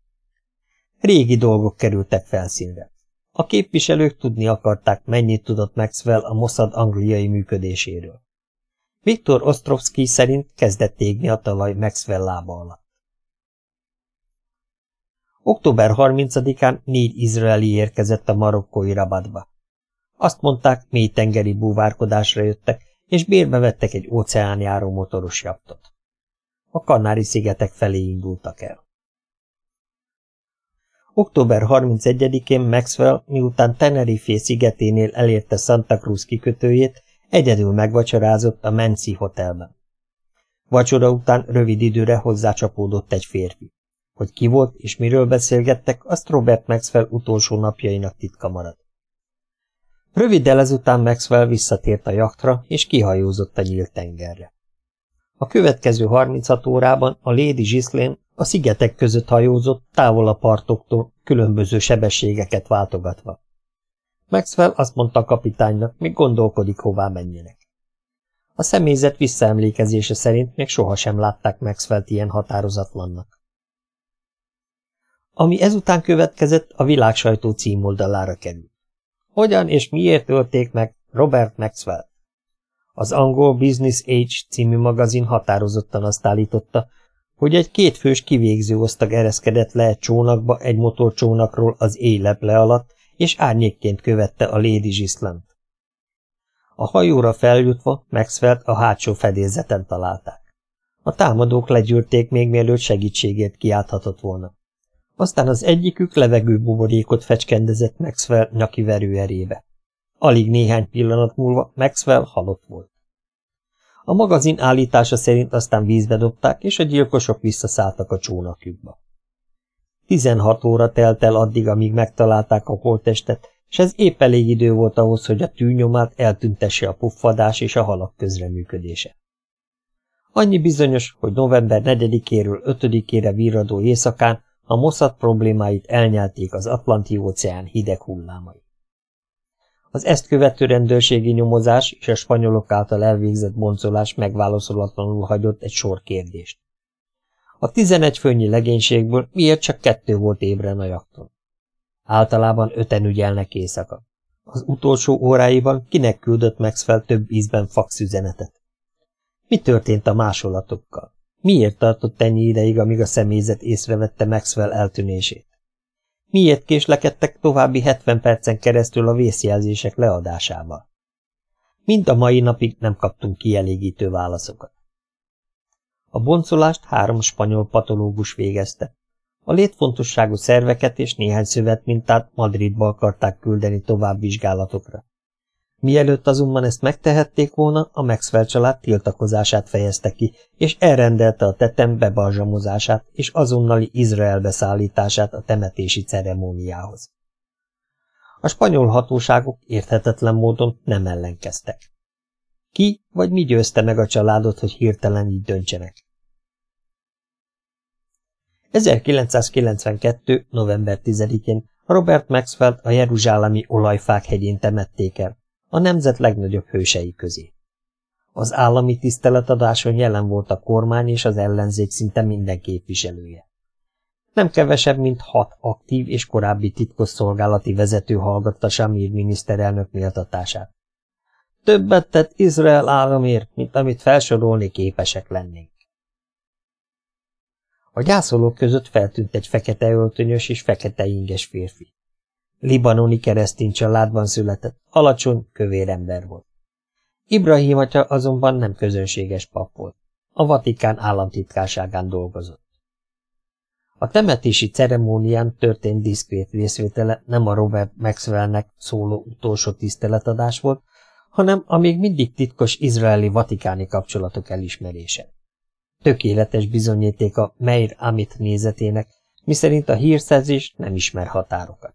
Speaker 1: Régi dolgok kerültek felszínre. A képviselők tudni akarták, mennyit tudott Maxwell a Mossad angliai működéséről. Viktor Ostrovsky szerint kezdett égni a talaj Maxwell lába alatt. Október 30-án négy izraeli érkezett a marokkói Rabatba. Azt mondták, mély tengeri búvárkodásra jöttek, és bérbe vettek egy óceánjáró motoros jaktot. A Kanári-szigetek felé indultak el. Október 31-én Maxwell, miután Tenerife szigeténél elérte Santa Cruz kikötőjét, egyedül megvacsorázott a Menci hotelben. Vacsora után rövid időre hozzácsapódott egy férfi. Hogy ki volt és miről beszélgettek, azt Robert Maxwell utolsó napjainak titka maradt. Röviddel ezután Maxwell visszatért a jaktra, és kihajózott a nyílt tengerre. A következő 36 órában a Lady Ghislaine a szigetek között hajózott, távol a partoktól, különböző sebességeket váltogatva. Maxwell azt mondta a kapitánynak, még gondolkodik, hová menjenek. A személyzet visszaemlékezése szerint még sohasem látták Maxwell-t ilyen határozatlannak. Ami ezután következett, a világsajtó címoldalára került. Hogyan és miért ölték meg Robert Maxwell? Az angol Business Age című magazin határozottan azt állította, hogy egy kétfős kivégző osztag ereszkedett le egy csónakba egy motorcsónakról az éjleple alatt, és árnyékként követte a Lady Zsiszlant. A hajóra feljutva Maxwell a hátsó fedélzeten találták. A támadók legyűrték még mielőtt segítségért kiálthatott volna. Aztán az egyikük levegőbuborékot fecskendezett Maxwell nyaki verőerébe. Alig néhány pillanat múlva Maxwell halott volt. A magazin állítása szerint aztán vízbe dobták, és a gyilkosok visszaszálltak a csónakjukba. 16 óra telt el addig, amíg megtalálták a holttestet, és ez épp elég idő volt ahhoz, hogy a tűnyomát eltüntesse a puffadás és a halak közreműködése. Annyi bizonyos, hogy november 4-éről 5-ére virradó éjszakán a Mossad problémáit elnyelték az Atlanti-óceán hideg hullámai. Az ezt követő rendőrségi nyomozás és a spanyolok által elvégzett boncolás megválaszolatlanul hagyott egy sor kérdést. A tizenegy főnyi legénységből miért csak kettő volt ébren a jakton? Általában öten ügyelnek éjszaka. Az utolsó óráiban kinek küldött Maxwell több ízben faxüzenetet? Mi történt a másolatokkal? Miért tartott ennyi ideig, amíg a személyzet észrevette Maxwell eltűnését? Miért késlekedtek további 70 percen keresztül a vészjelzések leadásával? Mind a mai napig nem kaptunk kielégítő válaszokat. A boncolást három spanyol patológus végezte. A létfontosságú szerveket és néhány szövetmintát Madridba akarták küldeni tovább vizsgálatokra. Mielőtt azonban ezt megtehették volna, a Maxwell család tiltakozását fejezte ki, és elrendelte a tetem bebarzsamozását és azonnali Izraelbe szállítását a temetési ceremóniához. A spanyol hatóságok érthetetlen módon nem ellenkeztek. Ki vagy mi győzte meg a családot, hogy hirtelen így döntsenek? 1992. november 10-én Robert Maxwell a Jeruzsálemi olajfák hegyén temették el, a nemzet legnagyobb hősei közé. Az állami tiszteletadáson jelen volt a kormány és az ellenzék szinte minden képviselője. Nem kevesebb, mint hat aktív és korábbi titkosszolgálati vezető hallgatta Samir miniszterelnök méltatását. Többet tett Izrael államért, mint amit felsorolni képesek lennénk. A gyászolók között feltűnt egy fekete öltönyös és fekete inges férfi. Libanoni keresztény családban született, alacsony, kövér ember volt. Ibrahim atya azonban nem közönséges pap volt. A Vatikán államtitkárságán dolgozott. A temetési ceremónián történt diszkrét részvétele nem a Robert Maxwellnek szóló utolsó tiszteletadás volt, hanem a még mindig titkos izraeli-vatikáni kapcsolatok elismerése. Tökéletes bizonyíték a Meir Amit nézetének, miszerint a hírszerzés nem ismer határokat.